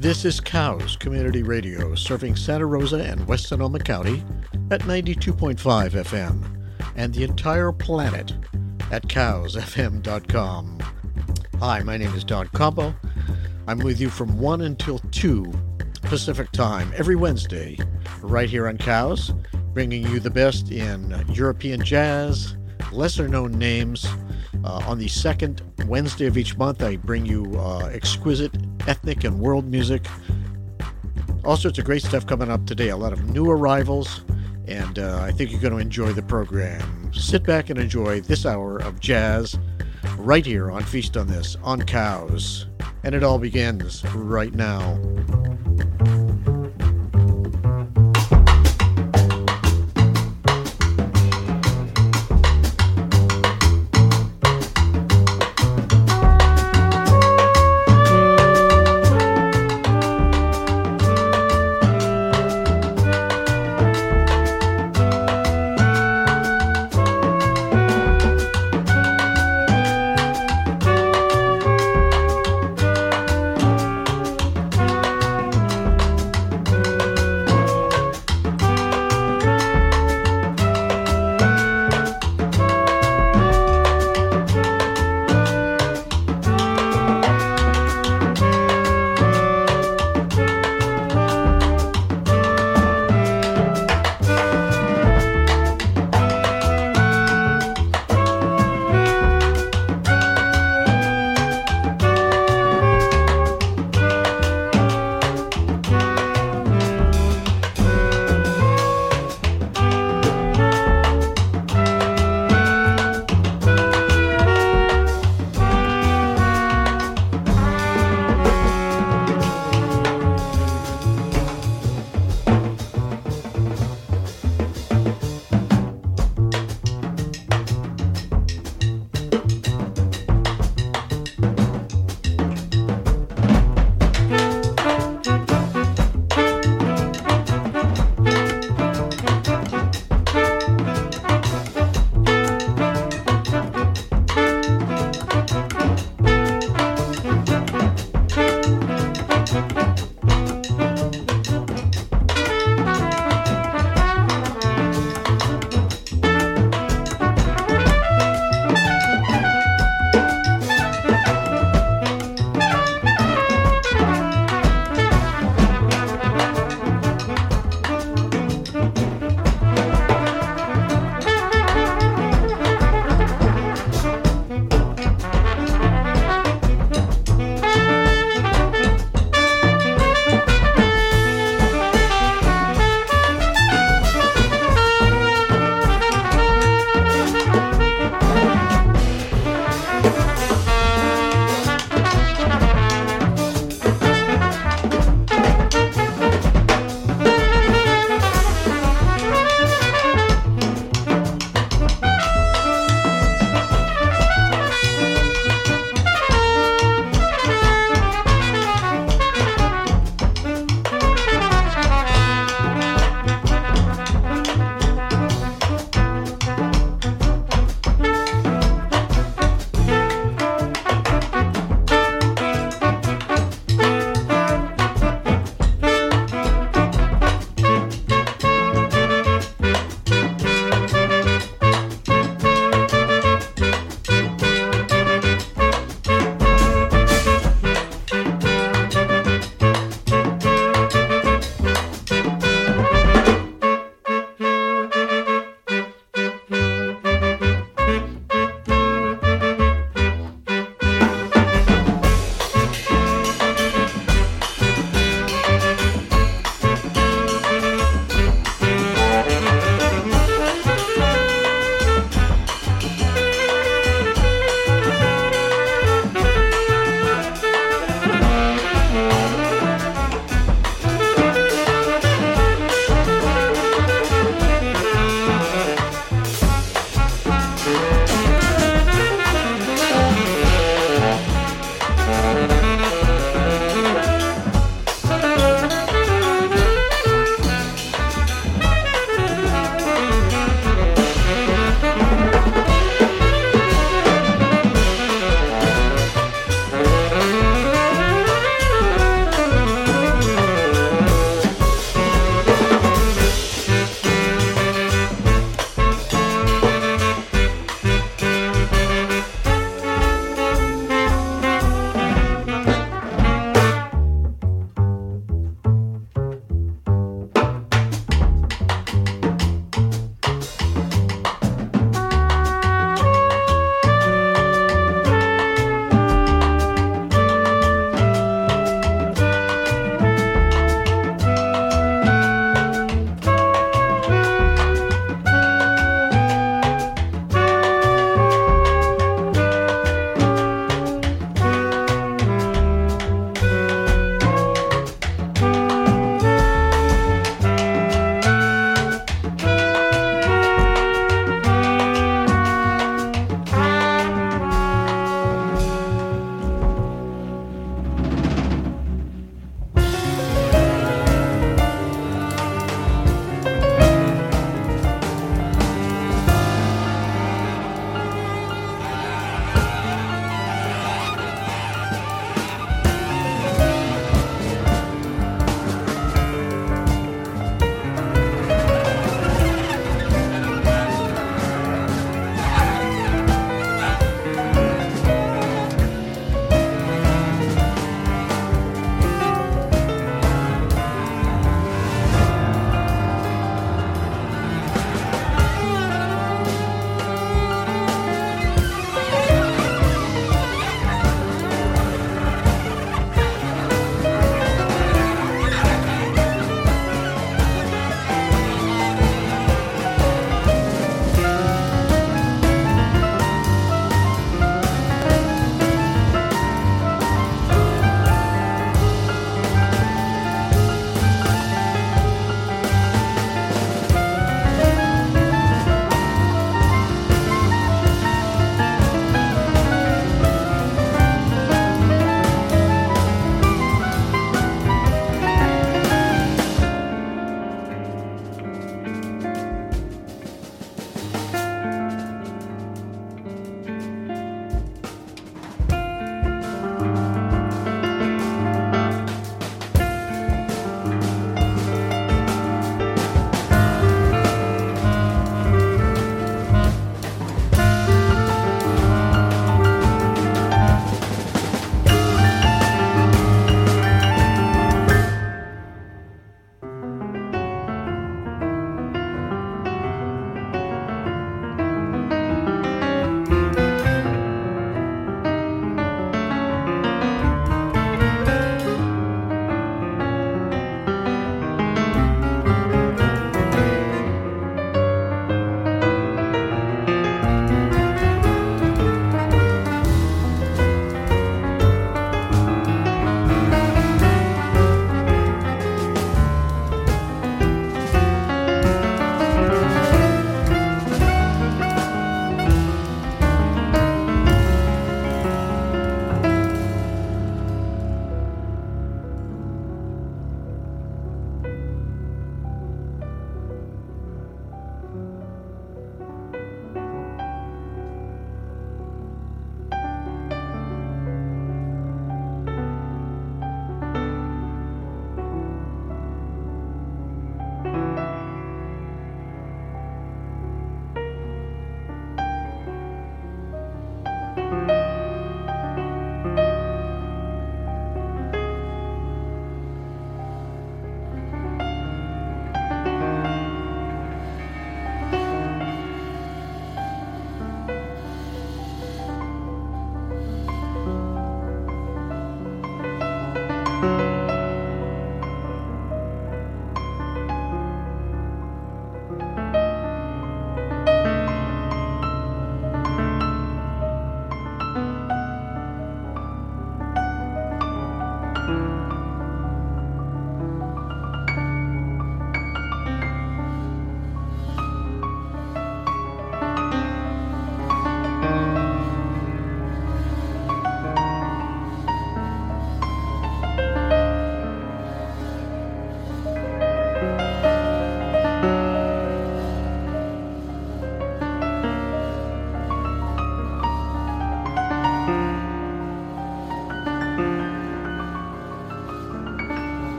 This is Cows Community Radio, serving Santa Rosa and West Sonoma County at 92.5 FM and the entire planet at cowsfm.com. Hi, my name is Don Campo. I'm with you from 1 until 2 Pacific Time every Wednesday, right here on Cows, bringing you the best in European jazz, lesser known names. Uh, on the second Wednesday of each month, I bring you uh, exquisite ethnic and world music. All sorts of great stuff coming up today. A lot of new arrivals, and uh, I think you're going to enjoy the program. Sit back and enjoy this hour of jazz right here on Feast on This on Cows. And it all begins right now.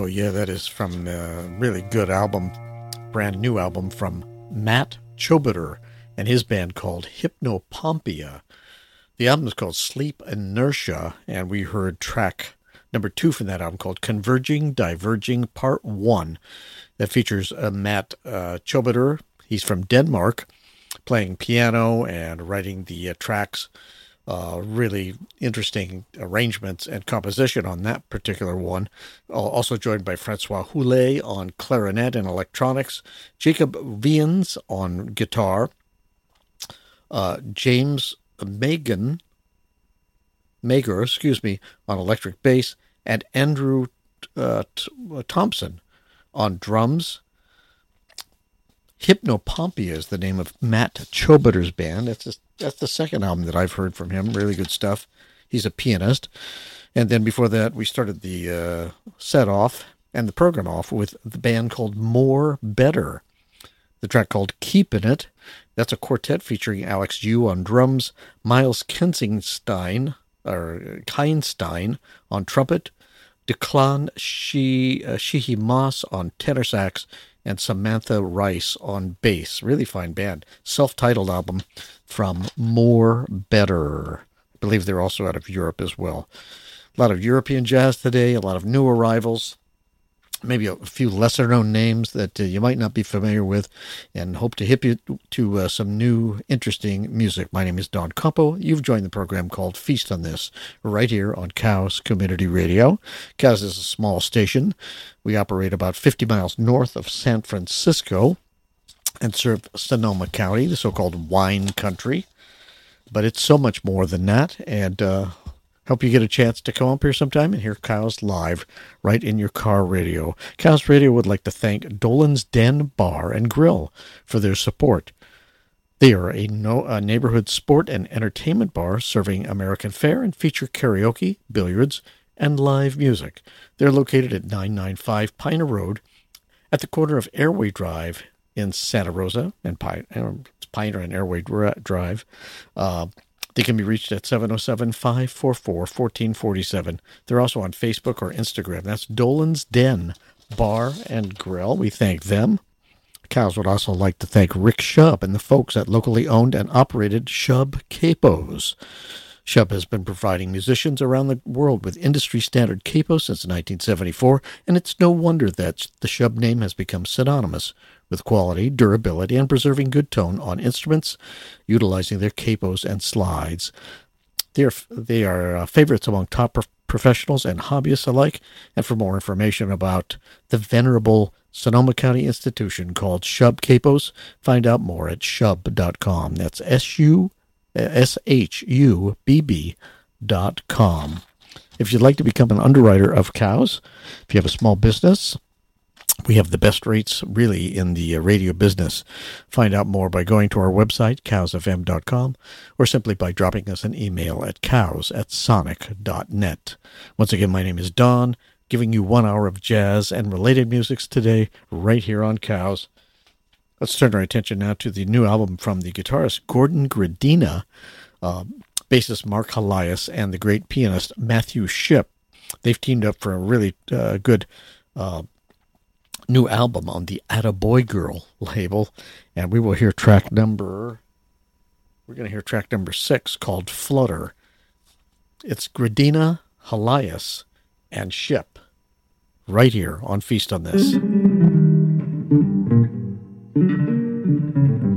Oh, yeah, that is from a really good album, brand new album from Matt Chobater and his band called Hypnopompia. The album is called Sleep Inertia, and we heard track number two from that album called Converging Diverging Part One. That features uh, Matt uh, Chobater. He's from Denmark, playing piano and writing the uh, tracks uh, really interesting arrangements and composition on that particular one. Also joined by Francois Houlet on clarinet and electronics, Jacob Viens on guitar, uh, James Megan, Mager, excuse me, on electric bass, and Andrew uh, Thompson on drums Hypnopompia is the name of Matt Chobater's band. That's a, that's the second album that I've heard from him. Really good stuff. He's a pianist. And then before that, we started the uh, set off and the program off with the band called More Better. The track called Keepin' It. That's a quartet featuring Alex Yu on drums, Miles Kensingstein or Keinstein on trumpet, Declan Shi, uh, Shihi Moss on tenor sax, and Samantha Rice on bass. Really fine band. Self titled album from More Better. I believe they're also out of Europe as well. A lot of European jazz today, a lot of new arrivals maybe a few lesser known names that uh, you might not be familiar with, and hope to hip you to uh, some new, interesting music. My name is Don Campo. You've joined the program called Feast on This right here on Cows Community Radio. Cows is a small station. We operate about 50 miles north of San Francisco and serve Sonoma County, the so called wine country. But it's so much more than that, and uh, Hope you get a chance to come up here sometime and hear Cows live right in your car radio. Cows Radio would like to thank Dolan's Den Bar and Grill for their support. They are a, no, a neighborhood sport and entertainment bar serving American fare and feature karaoke, billiards, and live music. They're located at 995 Piner Road at the corner of Airway Drive in Santa Rosa and uh, Piner and Airway Drive. Uh, they can be reached at 707 544 1447. They're also on Facebook or Instagram. That's Dolan's Den Bar and Grill. We thank them. Cows would also like to thank Rick Shubb and the folks at locally owned and operated Shubb Capos. Shubb has been providing musicians around the world with industry standard capos since 1974, and it's no wonder that the Shubb name has become synonymous with quality, durability, and preserving good tone on instruments, utilizing their capos and slides. They are, they are uh, favorites among top pro- professionals and hobbyists alike. And for more information about the venerable Sonoma County institution called Shubb Capos, find out more at shubb.com. That's S U S H U B B dot com. If you'd like to become an underwriter of cows, if you have a small business, we have the best rates really in the uh, radio business. Find out more by going to our website, cowsfm.com, or simply by dropping us an email at cows at sonic.net. Once again, my name is Don, giving you one hour of jazz and related musics today, right here on Cows. Let's turn our attention now to the new album from the guitarist Gordon Grdina, uh, bassist Mark Helias, and the great pianist Matthew Shipp. They've teamed up for a really uh, good uh, new album on the Attaboy Girl label, and we will hear track number. We're going to hear track number six called Flutter. It's Gradina, Halias, and Ship right here on Feast on This. Thank you.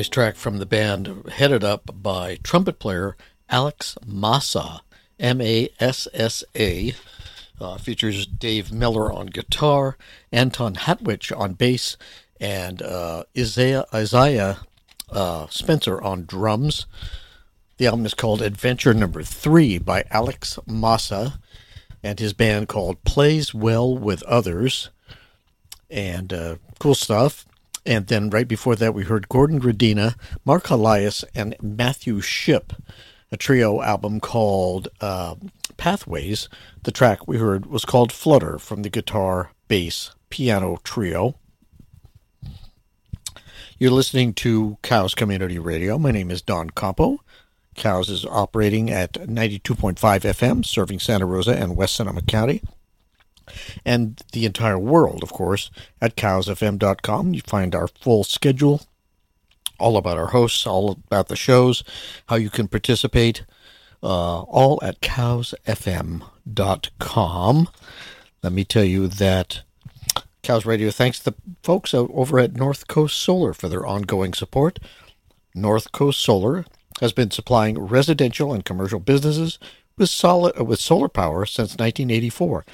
Nice track from the band headed up by trumpet player Alex Massa, M A S S A. Uh, features Dave Miller on guitar, Anton Hatwich on bass, and uh, Isaiah, Isaiah uh, Spencer on drums. The album is called Adventure Number Three by Alex Massa and his band called Plays Well with Others. And uh, cool stuff. And then right before that, we heard Gordon Grdina, Mark Helias, and Matthew Shipp, a trio album called uh, Pathways. The track we heard was called Flutter from the guitar, bass, piano trio. You're listening to Cows Community Radio. My name is Don Campo. Cows is operating at 92.5 FM, serving Santa Rosa and West Sonoma County and the entire world, of course, at cowsfm.com. You find our full schedule, all about our hosts, all about the shows, how you can participate, uh, all at cowsfm.com. Let me tell you that Cows Radio thanks the folks over at North Coast Solar for their ongoing support. North Coast Solar has been supplying residential and commercial businesses with solid with solar power since 1984.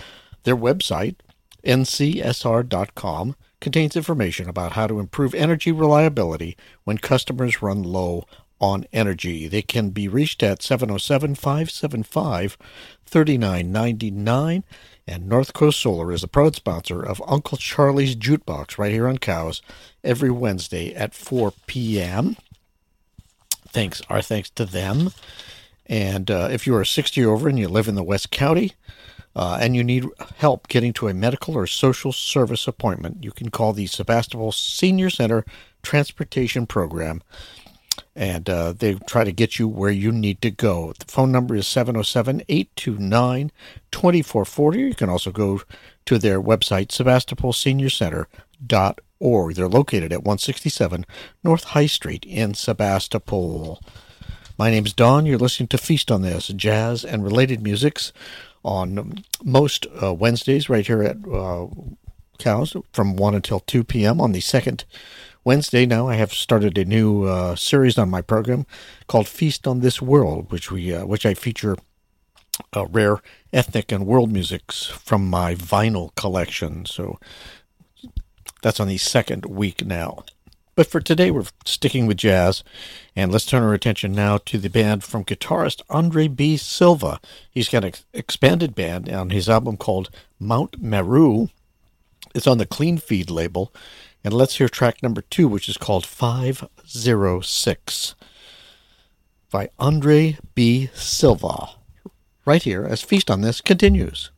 Their website, ncsr.com, contains information about how to improve energy reliability when customers run low on energy. They can be reached at 707 575 3999. And North Coast Solar is a proud sponsor of Uncle Charlie's Jukebox right here on Cows every Wednesday at 4 p.m. Thanks, our thanks to them. And uh, if you are 60 or over and you live in the West County, uh, and you need help getting to a medical or social service appointment, you can call the Sebastopol Senior Center Transportation Program and uh, they try to get you where you need to go. The phone number is 707 829 2440. You can also go to their website, sebastopolseniorcenter.org. They're located at 167 North High Street in Sebastopol. My name is Don. You're listening to Feast on This, jazz and related musics on most uh, Wednesdays right here at uh, Cows from 1 until 2 p.m. on the second Wednesday now I have started a new uh, series on my program called Feast on This World, which we uh, which I feature uh, rare ethnic and world musics from my vinyl collection. So that's on the second week now. But for today, we're sticking with jazz, and let's turn our attention now to the band from guitarist Andre B. Silva. He's got an expanded band on his album called Mount Meru. It's on the Clean Feed label, and let's hear track number two, which is called 506 by Andre B. Silva. Right here, as Feast on This continues.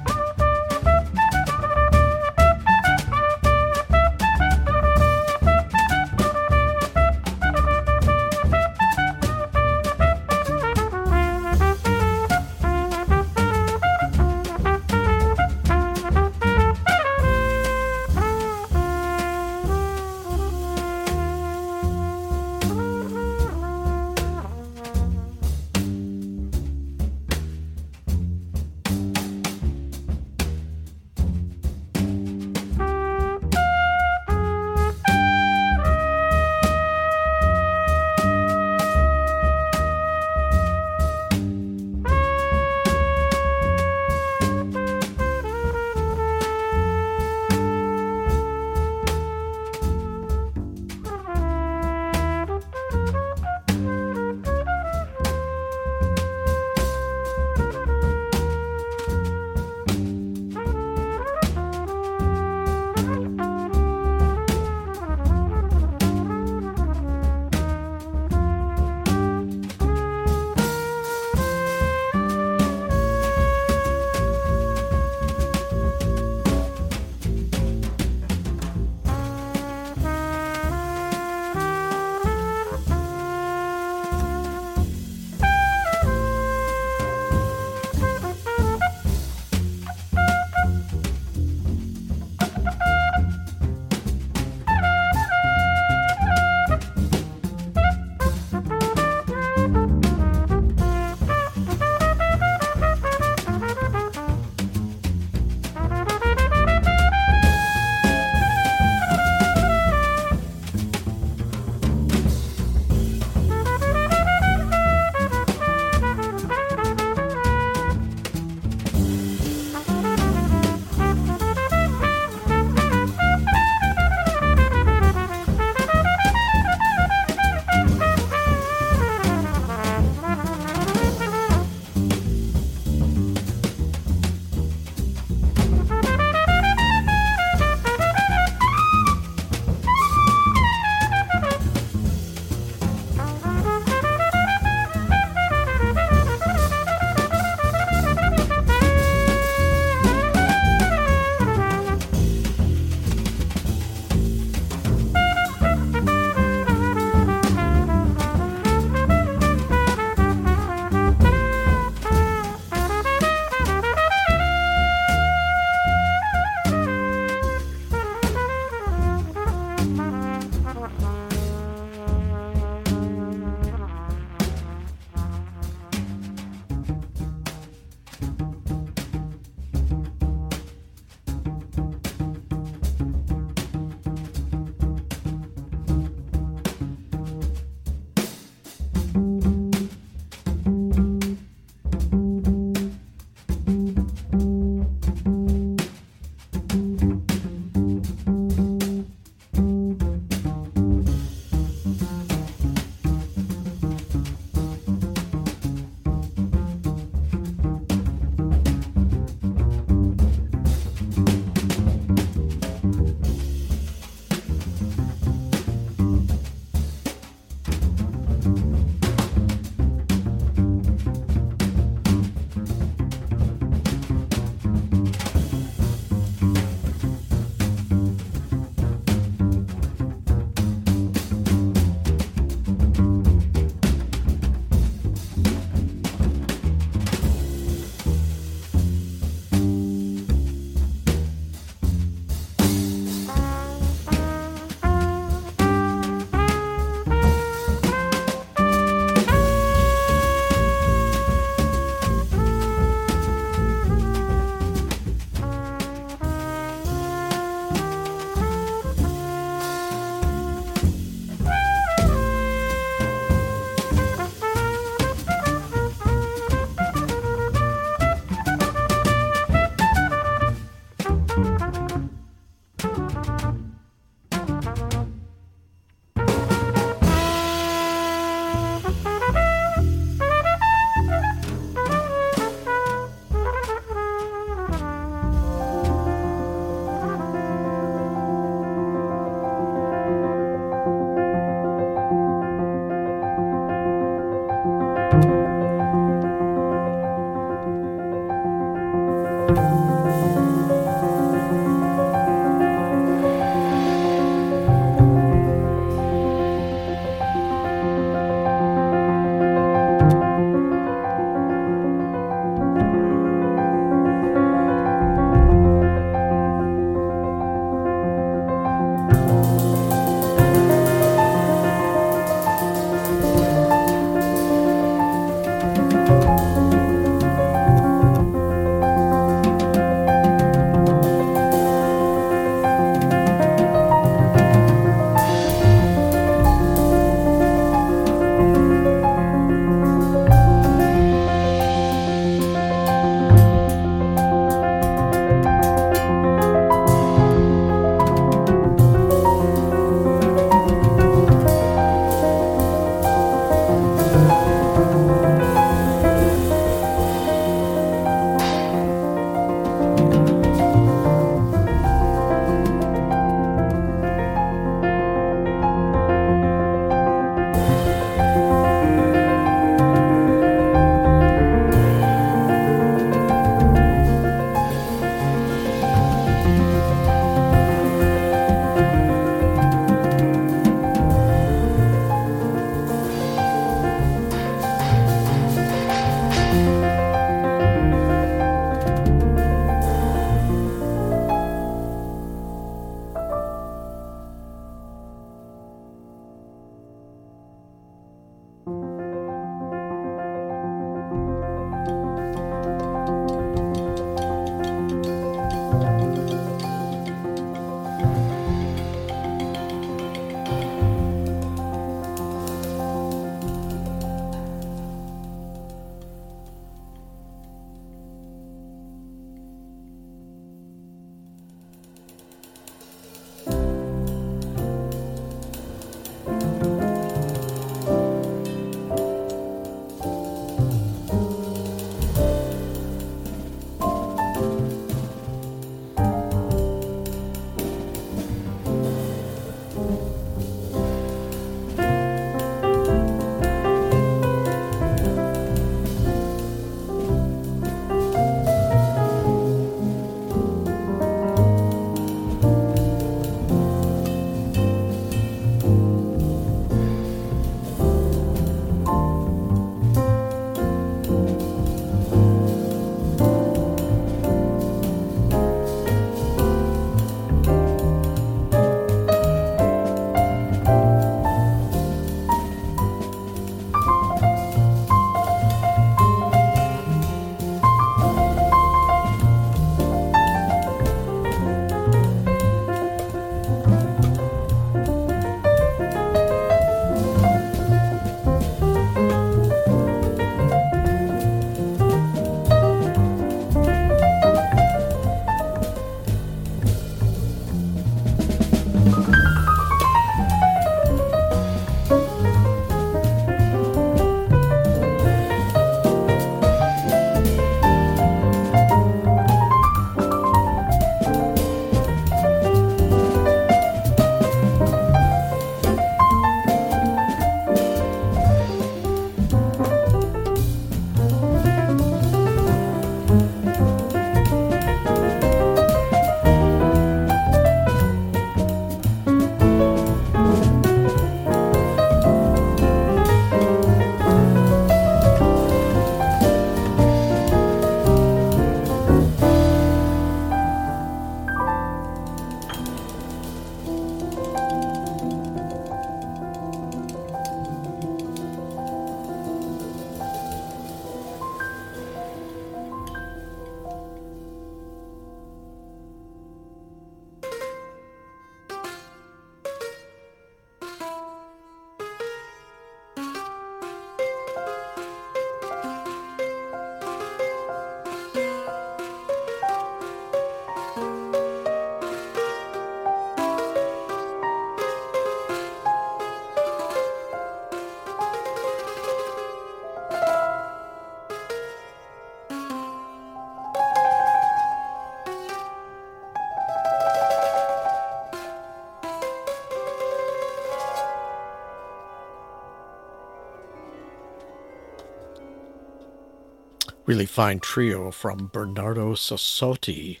Really fine trio from Bernardo Sassotti,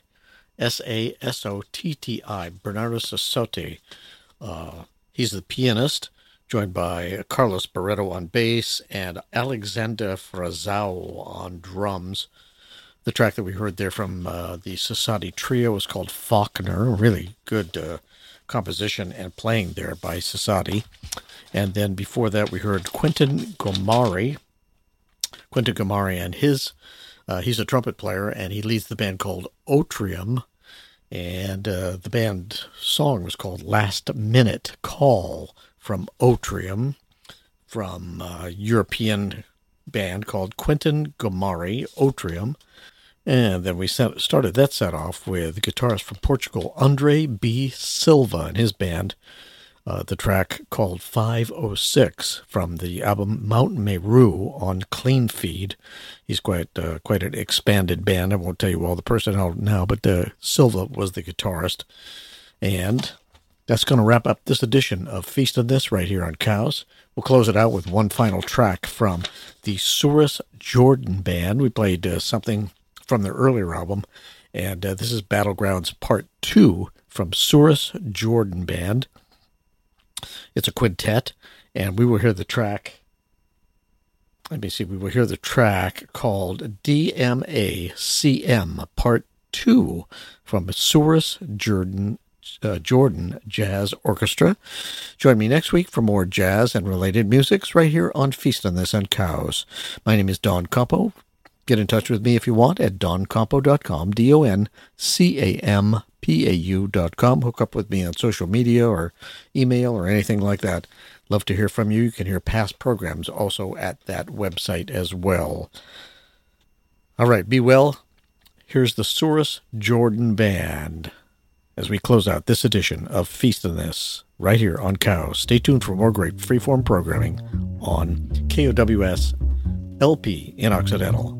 S A S O T T I, Bernardo Sassotti. Uh, he's the pianist, joined by Carlos Barretto on bass and Alexander Frazao on drums. The track that we heard there from uh, the Sassotti trio was called Faulkner. Really good uh, composition and playing there by Sassotti. And then before that, we heard Quentin Ghomari. Quentin Ghomari and his, uh, he's a trumpet player and he leads the band called Otrium. And uh, the band song was called Last Minute Call from Otrium, from a European band called Quentin Ghomari, Otrium. And then we set, started that set off with guitarist from Portugal, Andre B. Silva, and his band uh, the track called 506 from the album Mount Meru on Clean Feed. He's quite uh, quite an expanded band. I won't tell you all the personnel now, but uh, Silva was the guitarist. And that's going to wrap up this edition of Feast of This right here on Cows. We'll close it out with one final track from the Souris Jordan Band. We played uh, something from their earlier album, and uh, this is Battlegrounds Part 2 from Souris Jordan Band. It's a quintet, and we will hear the track. Let me see. We will hear the track called DMACM Part Two from Souris Jordan uh, Jordan Jazz Orchestra. Join me next week for more jazz and related musics right here on Feast on This and Cows. My name is Don Campo. Get in touch with me if you want at doncampo.com, D O N C A M pau.com. Hook up with me on social media or email or anything like that. Love to hear from you. You can hear past programs also at that website as well. All right, be well. Here's the Souris Jordan Band as we close out this edition of Feast in This right here on Cow. Stay tuned for more great freeform programming on KOWS LP in Occidental.